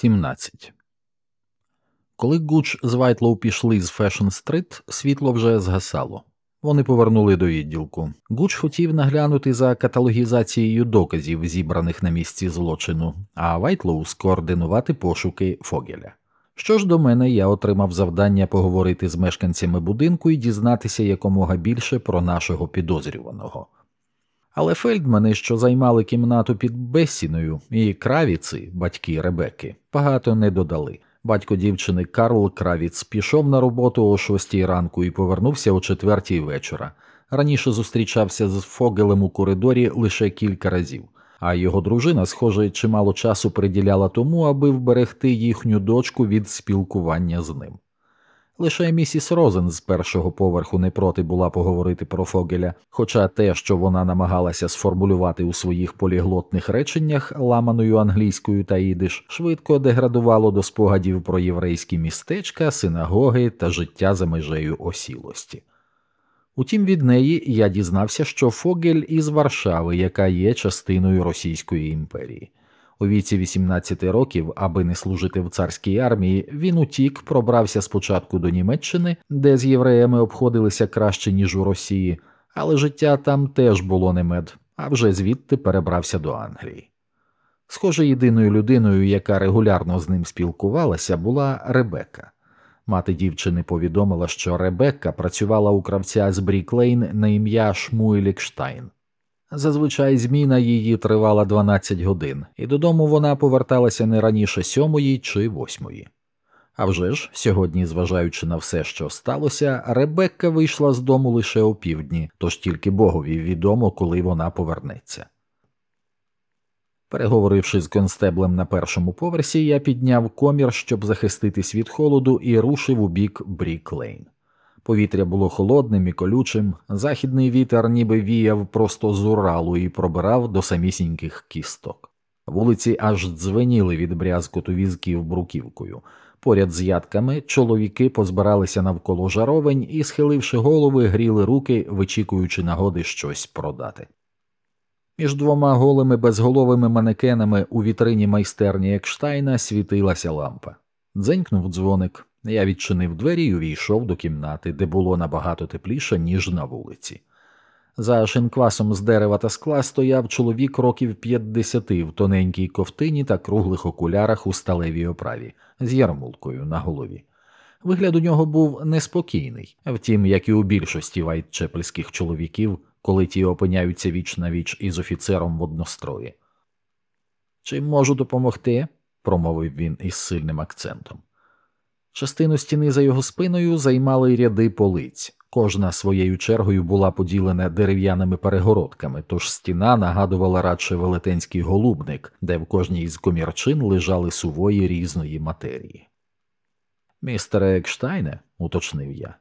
17 Коли Гуч з Вайтлоу пішли з Фешн Стрит, світло вже згасало. Вони повернули до відділку. Гуч хотів наглянути за каталогізацією доказів, зібраних на місці злочину, а Вайтлоу скоординувати пошуки Фогеля. Що ж до мене, я отримав завдання поговорити з мешканцями будинку і дізнатися якомога більше про нашого підозрюваного. Але Фельдмани, що займали кімнату під Бессіною, і Кравіци, батьки Ребекки, багато не додали. Батько дівчини Карл Кравіц пішов на роботу о шостій ранку і повернувся о четвертій вечора. Раніше зустрічався з Фогелем у коридорі лише кілька разів, а його дружина, схоже, чимало часу приділяла тому, аби вберегти їхню дочку від спілкування з ним. Лише місіс Розен з першого поверху не проти була поговорити про Фогеля, хоча те, що вона намагалася сформулювати у своїх поліглотних реченнях ламаною англійською та ідиш, швидко деградувало до спогадів про єврейські містечка, синагоги та життя за межею осілості. Утім, від неї я дізнався, що Фогель із Варшави, яка є частиною Російської імперії. У віці 18 років, аби не служити в царській армії, він утік, пробрався спочатку до Німеччини, де з євреями обходилися краще, ніж у Росії, але життя там теж було не мед, а вже звідти перебрався до Англії. Схоже, єдиною людиною, яка регулярно з ним спілкувалася, була Ребека. Мати дівчини повідомила, що Ребекка працювала у кравця з Бріклейн на ім'я Шмуелікштайн. Зазвичай зміна її тривала 12 годин, і додому вона поверталася не раніше сьомої чи восьмої. А вже ж, сьогодні, зважаючи на все, що сталося, Ребекка вийшла з дому лише о півдні, тож тільки богові відомо, коли вона повернеться. Переговоривши з констеблем на першому поверсі, я підняв комір, щоб захиститись від холоду, і рушив у бік Брік-Лейн. Повітря було холодним і колючим, західний вітер ніби віяв просто з Уралу і пробирав до самісіньких кісток. Вулиці аж дзвеніли від брязкоту візків бруківкою. Поряд з ядками чоловіки позбиралися навколо жаровень і, схиливши голови, гріли руки, вичікуючи нагоди щось продати. Між двома голими безголовими манекенами у вітрині майстерні Екштайна світилася лампа. Дзенькнув дзвоник. Я відчинив двері і увійшов до кімнати, де було набагато тепліше, ніж на вулиці. За шинквасом з дерева та скла стояв чоловік років 50 в тоненькій ковтині та круглих окулярах у сталевій оправі з ярмулкою на голові. Вигляд у нього був неспокійний, втім, як і у більшості вайтчепельських чоловіків, коли ті опиняються віч на віч із офіцером в однострої. Чим можу допомогти? промовив він із сильним акцентом. Частину стіни за його спиною займали ряди полиць. Кожна своєю чергою була поділена дерев'яними перегородками, тож стіна нагадувала радше велетенський голубник, де в кожній з комірчин лежали сувої різної матерії. Містере Екштайне, уточнив я.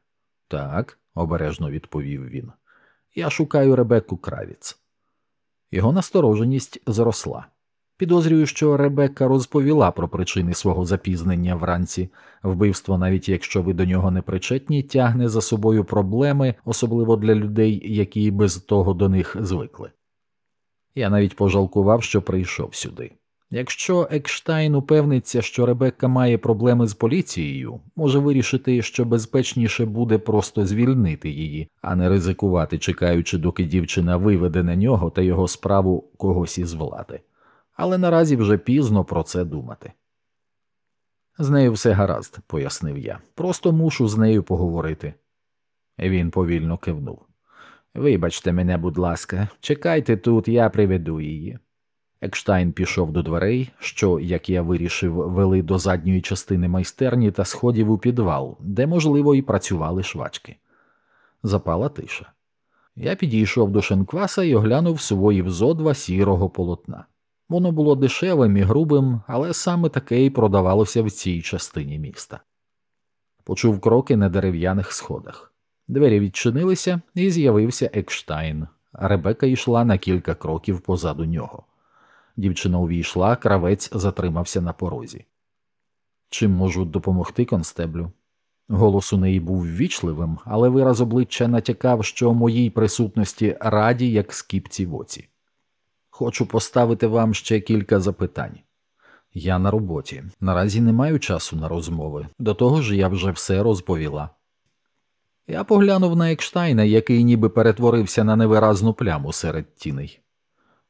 Так, обережно відповів він. Я шукаю Ребекку Кравіц. Його настороженість зросла. Підозрюю, що Ребекка розповіла про причини свого запізнення вранці. Вбивство, навіть якщо ви до нього не причетні, тягне за собою проблеми, особливо для людей, які без того до них звикли. Я навіть пожалкував, що прийшов сюди. Якщо Екштайн упевниться, що Ребекка має проблеми з поліцією, може вирішити, що безпечніше буде просто звільнити її, а не ризикувати, чекаючи, доки дівчина виведе на нього та його справу когось із влади але наразі вже пізно про це думати. З нею все гаразд, пояснив я. Просто мушу з нею поговорити. Він повільно кивнув. Вибачте мене, будь ласка, чекайте тут, я приведу її. Екштайн пішов до дверей, що, як я вирішив, вели до задньої частини майстерні та сходів у підвал, де, можливо, і працювали швачки. Запала тиша. Я підійшов до шинкваса і оглянув своїв зодва сірого полотна. Воно було дешевим і грубим, але саме таке й продавалося в цій частині міста. Почув кроки на дерев'яних сходах. Двері відчинилися, і з'явився Екштайн. Ребека йшла на кілька кроків позаду нього. Дівчина увійшла, кравець затримався на порозі. Чим можу допомогти констеблю? Голос у неї був ввічливим, але вираз обличчя натякав, що моїй присутності раді, як скіпці в оці. Хочу поставити вам ще кілька запитань. Я на роботі. Наразі не маю часу на розмови. До того ж, я вже все розповіла. Я поглянув на Екштайна, який ніби перетворився на невиразну пляму серед тіней.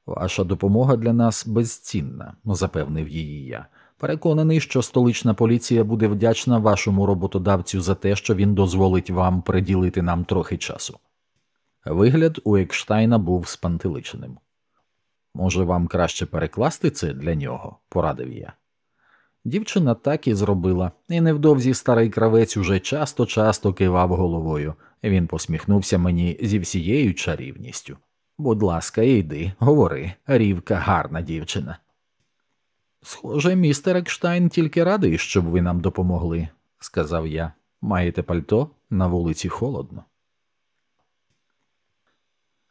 Ваша допомога для нас безцінна, запевнив її я. Переконаний, що столична поліція буде вдячна вашому роботодавцю за те, що він дозволить вам приділити нам трохи часу. Вигляд у Екштайна був спантеличеним. Може, вам краще перекласти це для нього, порадив я. Дівчина так і зробила, і невдовзі старий кравець уже часто часто кивав головою. Він посміхнувся мені зі всією чарівністю. Будь ласка, йди, говори, рівка гарна дівчина. Схоже, містер Екштайн тільки радий, щоб ви нам допомогли, сказав я. Маєте пальто на вулиці холодно.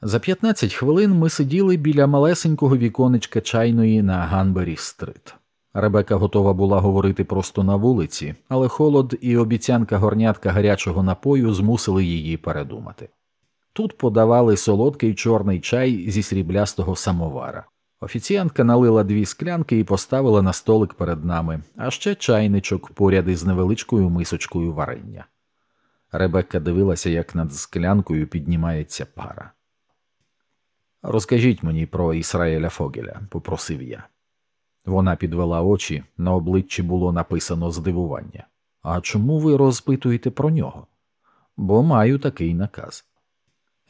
За 15 хвилин ми сиділи біля малесенького віконечка чайної на Ганбері Стрит. Ребека готова була говорити просто на вулиці, але холод і обіцянка горнятка гарячого напою змусили її передумати. Тут подавали солодкий чорний чай зі сріблястого самовара. Офіціантка налила дві склянки і поставила на столик перед нами, а ще чайничок поряд із невеличкою мисочкою варення. Ребекка дивилася, як над склянкою піднімається пара. Розкажіть мені про Ісраїля Фогеля, попросив я. Вона підвела очі, на обличчі було написано здивування. А чому ви розпитуєте про нього? Бо маю такий наказ.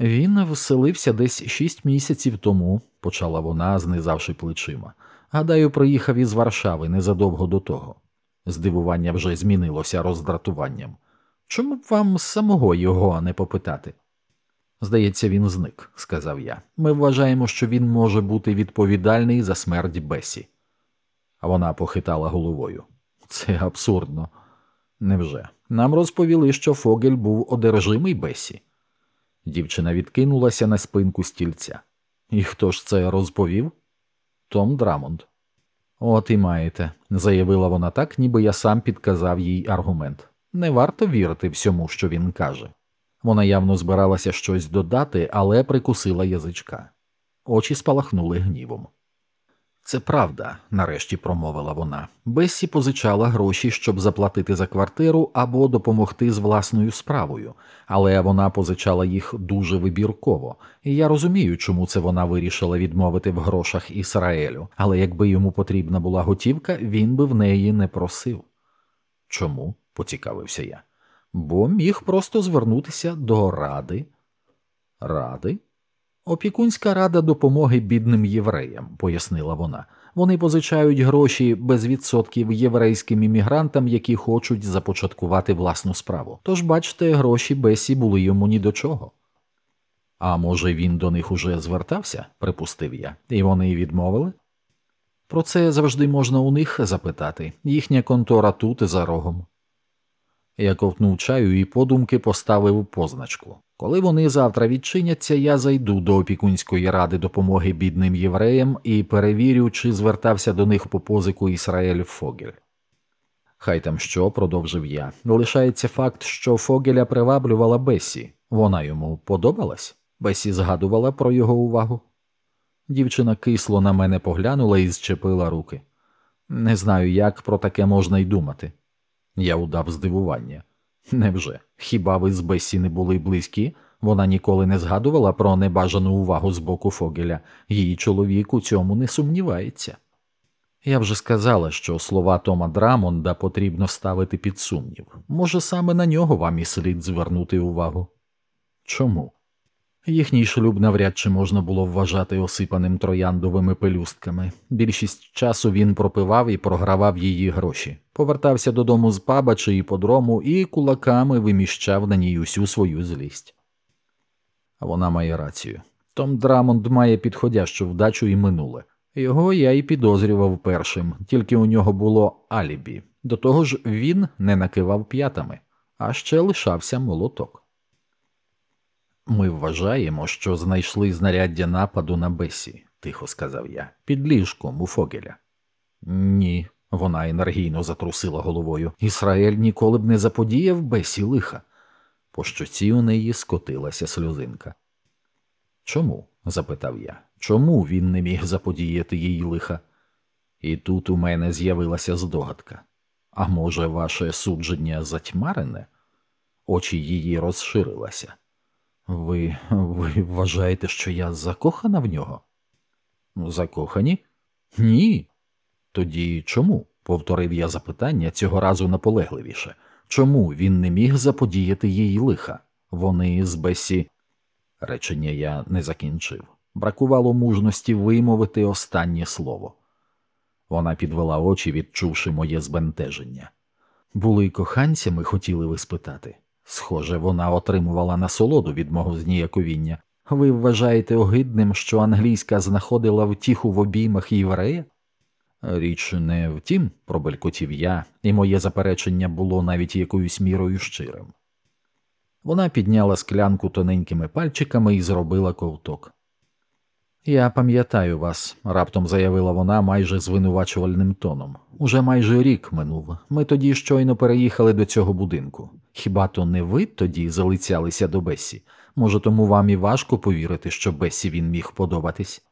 Він вселився десь шість місяців тому, почала вона, знизавши плечима. Гадаю, приїхав із Варшави незадовго до того. Здивування вже змінилося роздратуванням. Чому б вам самого його не попитати? Здається, він зник, сказав я. Ми вважаємо, що він може бути відповідальний за смерть Бесі. Вона похитала головою. Це абсурдно. Невже? Нам розповіли, що Фогель був одержимий Бессі. Дівчина відкинулася на спинку стільця. І хто ж це розповів? Том Драмонд. От і маєте, заявила вона так, ніби я сам підказав їй аргумент. Не варто вірити всьому, що він каже. Вона явно збиралася щось додати, але прикусила язичка. Очі спалахнули гнівом. Це правда, нарешті промовила вона. Бессі позичала гроші, щоб заплатити за квартиру або допомогти з власною справою, але вона позичала їх дуже вибірково, і я розумію, чому це вона вирішила відмовити в грошах Ісраелю, але якби йому потрібна була готівка, він би в неї не просив. Чому? поцікавився я. Бо міг просто звернутися до ради. Ради? Опікунська рада допомоги бідним євреям, пояснила вона. Вони позичають гроші без відсотків єврейським іммігрантам, які хочуть започаткувати власну справу. Тож, бачите, гроші Бесі були йому ні до чого. А може, він до них уже звертався, припустив я, і вони відмовили? Про це завжди можна у них запитати. Їхня контора тут за рогом. Я ковтнув чаю і подумки поставив позначку. Коли вони завтра відчиняться, я зайду до опікунської ради допомоги бідним євреям і перевірю, чи звертався до них по позику Ісраїль Фогель. Хай там що, продовжив я. Лишається факт, що Фогеля приваблювала Бесі. Вона йому подобалась? Бесі згадувала про його увагу. Дівчина кисло на мене поглянула і зчепила руки. Не знаю, як про таке можна й думати. Я удав здивування. Невже? Хіба ви з Бесі не були близькі? Вона ніколи не згадувала про небажану увагу з боку Фогеля, її чоловік у цьому не сумнівається. Я вже сказала, що слова Тома Драмонда потрібно ставити під сумнів. Може, саме на нього вам і слід звернути увагу? Чому? Їхній шлюб навряд чи можна було вважати осипаним трояндовими пелюстками. Більшість часу він пропивав і програвав її гроші, повертався додому з паба чи іподрому і кулаками виміщав на ній усю свою злість. А вона має рацію. Том Драмонд має підходящу вдачу і минуле. Його я і підозрював першим, тільки у нього було алібі. До того ж, він не накивав п'ятами, а ще лишався молоток. Ми вважаємо, що знайшли знаряддя нападу на Бесі, тихо сказав я, під ліжком у Фогеля. Ні, вона енергійно затрусила головою. Ісраїль ніколи б не заподіяв Бесі лиха. По щоці у неї скотилася сльозинка. Чому? запитав я. Чому він не міг заподіяти їй лиха? І тут у мене з'явилася здогадка. А може, ваше судження затьмарене? Очі її розширилися. Ви ви вважаєте, що я закохана в нього? Закохані? Ні. Тоді чому? повторив я запитання цього разу наполегливіше. Чому він не міг заподіяти їй лиха? Вони з Бесі. Речення я не закінчив. Бракувало мужності вимовити останнє слово. Вона підвела очі, відчувши моє збентеження. Були коханцями, хотіли ви спитати. Схоже, вона отримувала насолоду від мого зніяковіння. Ви вважаєте огидним, що англійська знаходила втіху в обіймах єврея? Річ не в тім, пробелькотів я, і моє заперечення було навіть якоюсь мірою щирим. Вона підняла склянку тоненькими пальчиками і зробила ковток. Я пам'ятаю вас, раптом заявила вона майже звинувачувальним тоном. Уже майже рік минув. Ми тоді щойно переїхали до цього будинку. Хіба то не ви тоді залицялися до Бесі? Може, тому вам і важко повірити, що Бесі він міг подобатись?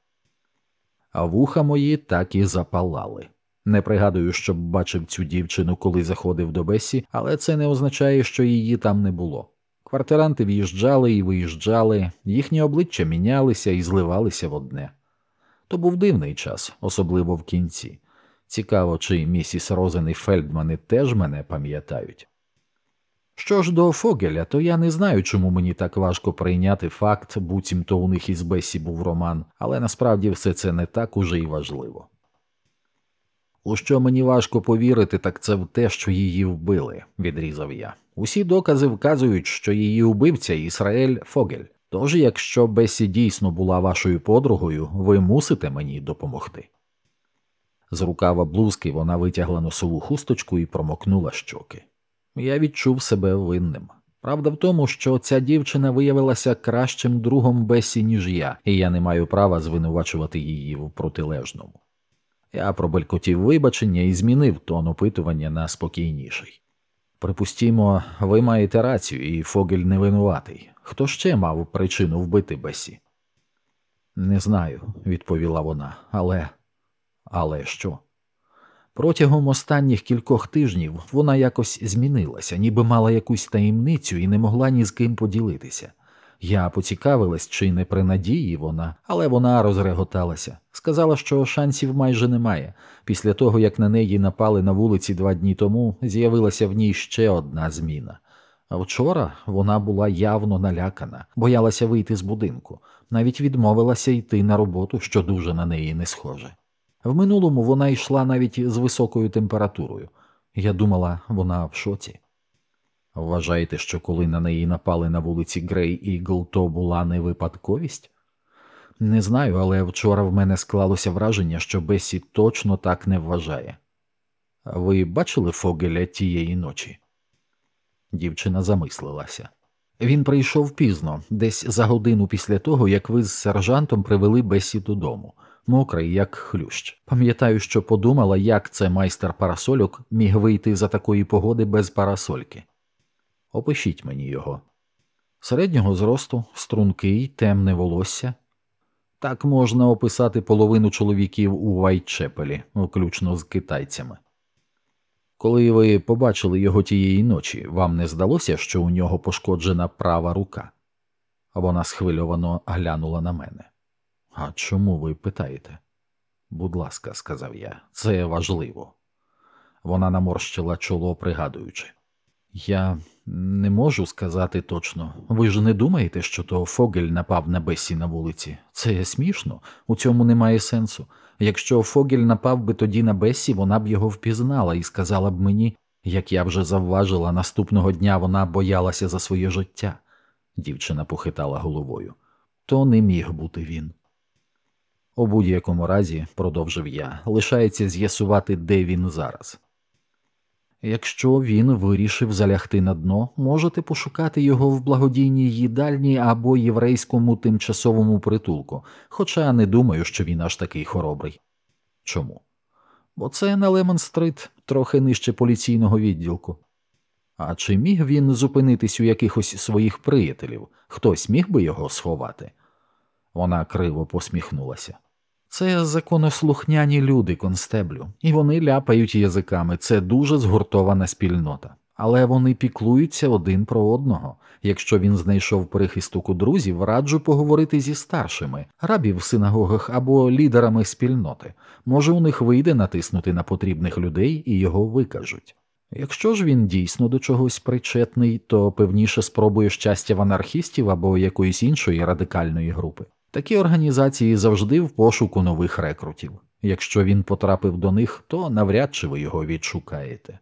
А вуха мої так і запалали. Не пригадую, щоб бачив цю дівчину, коли заходив до Бесі, але це не означає, що її там не було. Квартиранти в'їжджали і виїжджали, їхні обличчя мінялися і зливалися в одне. То був дивний час, особливо в кінці. Цікаво, чи місіс Розен і Фельдмани теж мене пам'ятають. Що ж до Фогеля, то я не знаю, чому мені так важко прийняти факт, буцімто у них із Бесі був роман, але насправді все це не так уже й важливо. У що мені важко повірити, так це в те, що її вбили, відрізав я. Усі докази вказують, що її убивця Ісраель Фогель. Тож, якщо Бесі дійсно була вашою подругою, ви мусите мені допомогти. З рукава блузки вона витягла носову хусточку і промокнула щоки. Я відчув себе винним. Правда в тому, що ця дівчина виявилася кращим другом Бесі, ніж я, і я не маю права звинувачувати її в протилежному. Я пробелькотів вибачення і змінив тон опитування на спокійніший. Припустімо, ви маєте рацію, і Фогель не винуватий. Хто ще мав причину вбити Бесі? Не знаю, відповіла вона, але. Але що? Протягом останніх кількох тижнів вона якось змінилася, ніби мала якусь таємницю і не могла ні з ким поділитися. Я поцікавилась, чи не при надії вона, але вона розреготалася. Сказала, що шансів майже немає. Після того, як на неї напали на вулиці два дні тому, з'явилася в ній ще одна зміна. Вчора вона була явно налякана, боялася вийти з будинку, навіть відмовилася йти на роботу, що дуже на неї не схоже. В минулому вона йшла навіть з високою температурою. Я думала, вона в шоці. Вважаєте, що коли на неї напали на вулиці Грей Ігл, то була не випадковість? Не знаю, але вчора в мене склалося враження, що Бесі точно так не вважає. Ви бачили Фогеля тієї ночі? Дівчина замислилася. Він прийшов пізно, десь за годину після того, як ви з сержантом привели Бесі додому, мокрий, як хлющ. Пам'ятаю, що подумала, як це майстер парасольок міг вийти за такої погоди без парасольки. Опишіть мені його. Середнього зросту, стрункий, темне волосся. Так можна описати половину чоловіків у Вайтчепелі, включно з китайцями. Коли ви побачили його тієї ночі, вам не здалося, що у нього пошкоджена права рука? Вона схвильовано глянула на мене. А чому ви питаєте? Будь ласка, сказав я, це важливо. Вона наморщила чоло, пригадуючи. Я не можу сказати точно. Ви ж не думаєте, що то Фогель напав на Бесі на вулиці? Це смішно, у цьому немає сенсу. Якщо Фогель напав би тоді на Бесі, вона б його впізнала і сказала б мені, як я вже завважила, наступного дня вона боялася за своє життя. Дівчина похитала головою. То не міг бути він. У будь-якому разі, продовжив я, лишається з'ясувати, де він зараз. Якщо він вирішив залягти на дно, можете пошукати його в благодійній їдальні або єврейському тимчасовому притулку, хоча не думаю, що він аж такий хоробрий. Чому? Бо це на Лемон-стрит, трохи нижче поліційного відділку. А чи міг він зупинитись у якихось своїх приятелів? Хтось міг би його сховати? Вона криво посміхнулася. Це законослухняні люди, констеблю, і вони ляпають язиками. Це дуже згуртована спільнота. Але вони піклуються один про одного. Якщо він знайшов прихисток у друзів, раджу поговорити зі старшими, рабів в синагогах або лідерами спільноти. Може, у них вийде натиснути на потрібних людей і його викажуть. Якщо ж він дійсно до чогось причетний, то певніше спробує щастя в анархістів або якоїсь іншої радикальної групи. Такі організації завжди в пошуку нових рекрутів. Якщо він потрапив до них, то навряд чи ви його відшукаєте.